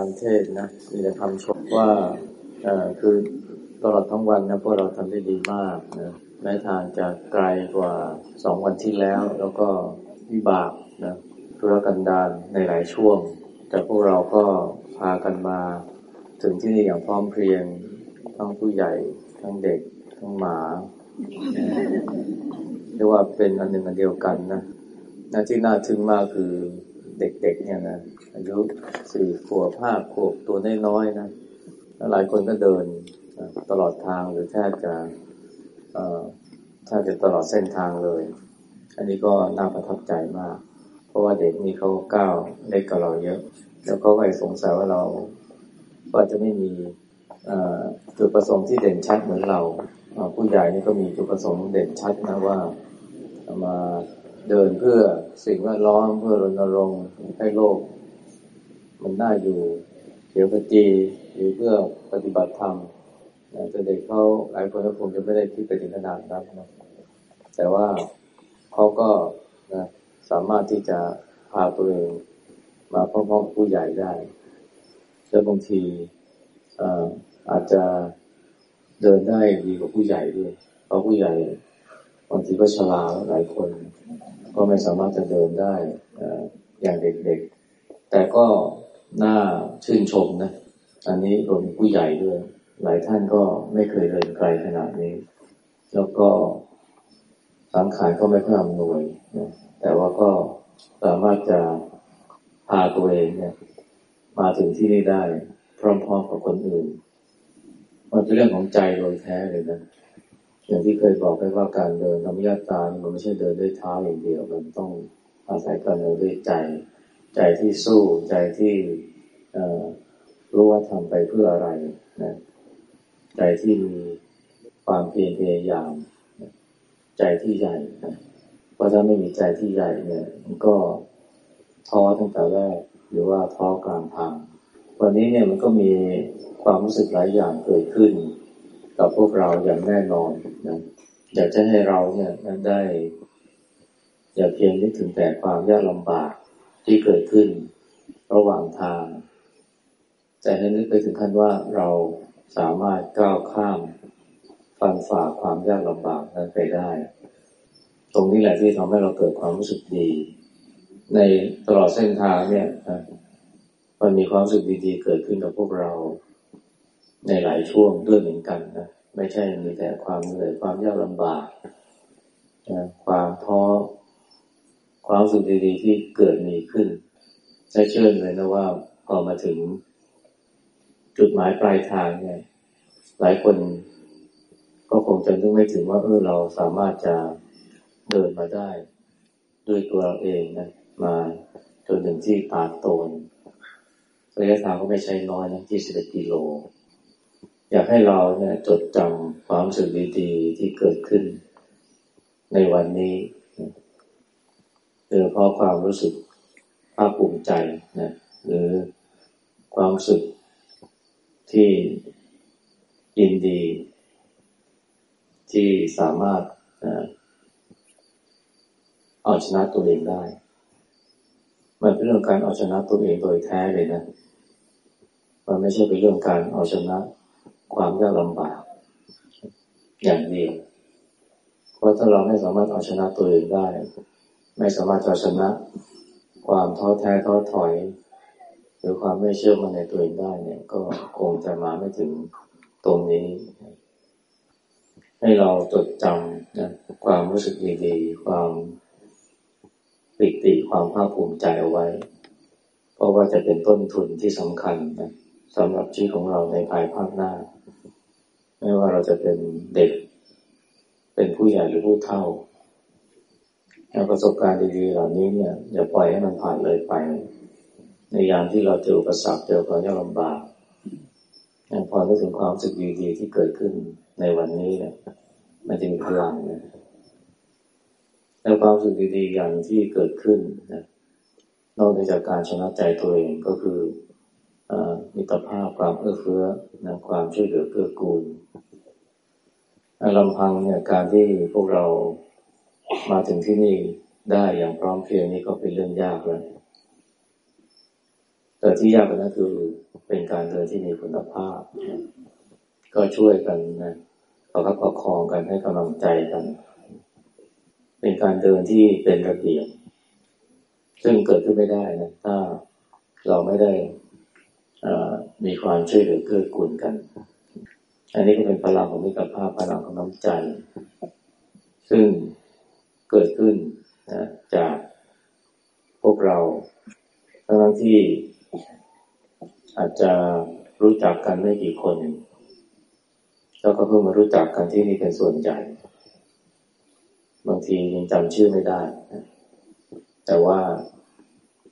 การเทศนะ มีแต่คำชมว่าคือตลอดทั้งวันนะพวกเราทำได้ดีมากนะแม้ทางจะไกลกว่าสองวันที่แล้ว แล้วก็วิบากนะธุรกันดารในหลายช่วง แต่พวกเราก็พากันมา ถึงที่นี่อย่างพร้อมเพรียงทั้งผู้ใหญ่ ทั้งเด็ก ทั้งหมาเรียกว่าเป็นอันหนึ่งอันเดียวกันนะนะที่น่าทึ่งมากคือ เด็กๆเนี่ยนะอายุสี่ขวบห้าขวบตัวน้อยๆนะหลายคนก็เดินตลอดทางหรือแทบจะแทบจะตลอดเส้นทางเลย อันนี้ก็น่าประทับใจมาก เพราะว่าเด็กนี่เขาก้าวเล็กกับเราเยอะ แล้วก็ไม่สงสัยว่าเราก็จะไม่มีจุดประสงค์ที่เด่นชัดเหมือนเรา ผู้ใหญ่นี่ก็มีจุดประสงค์เด่นชัดนะว่ามา เดินเพื่อสิ่งแวดล้อมเพื่อรณรงค์ให้โลก มันน่าอยู่เขียวกระจีหรือเพื่อปฏิบัติธรรมแต่เด็กเขาหลายคนก็คงจะไม่ได้คิดไปถึงขนาดนั้นนะแต่ว่าเขาก็นะสามารถที่จะพาตัวเองมาพร้อมๆผู้ใหญ่ได้แล้วบางทีอาจจะเดินได้ดีกว่าผู้ใหญ่ด้วยเพราะผู้ใหญ่ บางทีก็ชราหลายคน ก็ไม่สามารถจะเดินได้อย่างเด็กๆ แต่ก็น่าชื่นชมนะ อันนี้รวมผู้ใหญ่ด้วย หลายท่านก็ไม่เคยเดินไกลขนาดนี้ แล้วก็สังขารก็ไม่ค่อยอำนวยนะแต่ว่าก็สามารถจะพาตัวเองเนี่ย มาถึงที่นี่ได้ พร้อมๆกับคนอื่น มันเป็นเรื่องของใจโดยแท้เลยนะ อย่างที่เคยบอกไปว่าการเดินธรรมยาตามันไม่ใช่เดินด้วยเท้าอย่างเดียว มันต้องอาศัยการเดินด้วยใจ ใจที่สู้ใจที่รู้ว่าทำไปเพื่ออะไรนะใจที่มีความเพียรพยายาม ใจที่ใหญ่นะเพราะถ้าไม่มีใจที่ใหญ่เนี่ย มันก็ท้อตั้งแต่แรกหรือว่าท้อกลางทาง วันนี้เนี่ยมันก็มีความรู้สึกหลายอย่างเกิดขึ้น กับพวกเราอย่างแน่นอนนะอยากจะให้เราเนี่ยได้ อย่าเพียงนึกถึงแต่ความยากลำบากที่เกิดขึ้นระหว่างทาง แต่ให้นึกไปถึงขั้นว่าเราสามารถก้าวข้ามฟันฝ่าความยากลำบากนั้นไปได้ ตรงนี้แหละที่ทำให้เราเกิดความรู้สึกดี ในตลอดเส้นทางเนี่ยมันมีความรู้สึกดีๆเกิดขึ้นกับพวกเรา ในหลายช่วงด้วยเหมือนกันนะไม่ใช่มีแต่ความเหนื่อยความยากลำบากนะความท้อความสุขดีๆที่เกิดมีขึ้นใช้เชื่อเลยนะว่าพอมาถึงจุดหมายปลายทางเนี่ย หลายคนก็คงจะนึกไม่ถึงว่าเออเราสามารถจะเดินมาได้ ด้วยตัวเราเองนะมาจนถึงที่ปาโตนระยะทางก็ไม่ใช่น้อยนะที่สิบกิโล อยากให้เราเนี่ยจดจำความรู้สึกดีๆ ที่เกิดขึ้น ในวันนี้โดยเฉพาะความรู้สึกภาคภูมิใจนะหรือความรู้สึกที่ยินดี ที่สามารถเอาชนะตัวเองได้ มันเป็นเรื่องการเอาชนะตัวเองโดยแท้เลยนะ มันไม่ใช่เป็นเรื่องการเอาชนะ ความยากลำบาก อย่างเดียวเพราะถ้าเราไม่สามารถเอาชนะตัวเองได้ ไม่สามารถจะชนะ ความท้อแท้ท้อถอย หรือความไม่เชื่อมั่นในตัวเองได้เนี่ย ก็คงจะมาไม่ถึงตรงนี้ ให้เราจดจำนะความรู้สึกดีๆความปิติความภาคภูมิใจเอาไว้ เพราะว่าจะเป็นต้นทุนที่สำคัญนะสำหรับชีวิตของเราในภายภาคหน้า ไม่ว่าเราจะเป็นเด็ก เป็นผู้ใหญ่หรือผู้เฒ่าประสบการณ์ดีๆเหล่านี้เนี่ยอย่าปล่อยให้มันผ่านเลยไป ในยามที่เราเจออุปสรรคเจอความยากลำบากพอได้ถึงความสึกดีๆที่เกิดขึ้นในวันนี้เนี่ยมันจะมีพลังนะแล้วความสึกดีๆอย่างที่เกิดขึ้นนะนอกจากการชนะใจตัวเองก็คือมิตรภาพความเอื้อเฟื้อนะความช่วยเหลือเกื้อกูล ลำพังเนี่ยการที่พวกเรามาถึงที่นี่ได้อย่างพร้อมเพรียงนี้ก็เป็นเรื่องยากแล้วแต่ที่ยากกว่านั้นคือเป็นการเดินที่มีคุณภาพ ก็ช่วยกันนะประคับประคองกันให้กำลังใจกัน เป็นการเดินที่เป็นระเบียบซึ่งเกิดขึ้นไม่ได้นะถ้าเราไม่ได้มีความช่วยเหลือเกื้อกูลกัน อันนี้ก็เป็นพลังของมิตรภาพพลังของน้ำใจ ซึ่งเกิดขึ้นนะจากพวกเราทั้งที่อาจจะรู้จักกันไม่กี่คน แล้วก็เพิ่งมารู้จักกันที่นี่เป็นส่วนใหญ่ บางทียังจำชื่อไม่ได้ แต่ว่า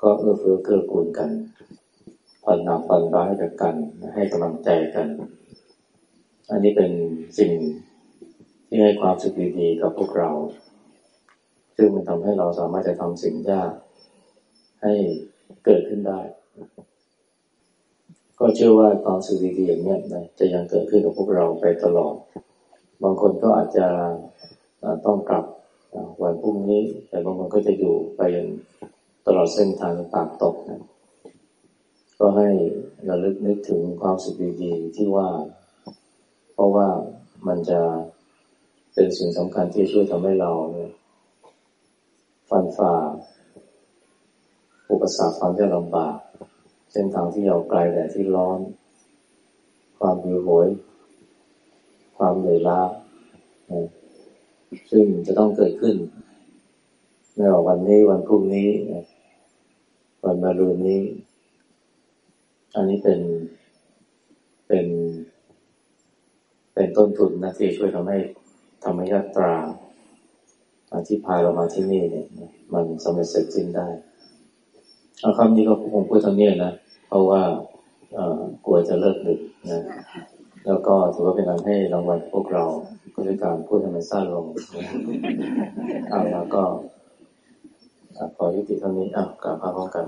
ก็เอื้อเฟื้อเกื้อกูลกันผ่อนหนักผ่อนร้ายกับกันให้กำลังใจกัน อันนี้เป็นสิ่งที่ให้ความสุขดีๆกับพวกเรา ซึ่งมันทำให้เราสามารถจะทำสิ่งยากให้เกิดขึ้นได้ ก็เชื่อว่าความสุขดีๆอย่างนี้นะจะยังเกิดขึ้นกับพวกเราไปตลอด บางคนก็อาจจะต้องกลับวันพรุ่งนี้ แต่บางคนก็จะอยู่ไปนตลอดเส้นทางปากตกนะก็ให้ระลึกนึกถึงความสุขดีๆที่ว่า เพราะว่ามันจะเป็นสิ่งสำคัญที่ช่วยทำให้เราเนี่ยฟันฝ่า อุปสรรคความยากลำบากเส้นทางที่ยาวไกลแต่ที่ร้อน ความหิวโหย ความเหนื่อยล้าซึ่งจะต้องเกิดขึ้นไม่ว่าวันนี้วันพรุ่งนี้วันมะรืนนี้ อันนี้เป็นเป็น ต้นทุนนะที่ช่วยทำให้ธรรมยาตราที่พาเรามาที่นี่เนี่ยมันสำเร็จเสร็จสิ้นได้เอาคำนี้ก็คงพูดทำเนี้นะเพราะว่ากลัวจะเลิกดึกนะแล้วก็ถือว่าเป็นการให้รางวัลพวกเราก็ด้วยการพูดให้มันสั้นลงเอาแล้วก็ขอยุติเท่านี้อะกลับมาพร้อมกัน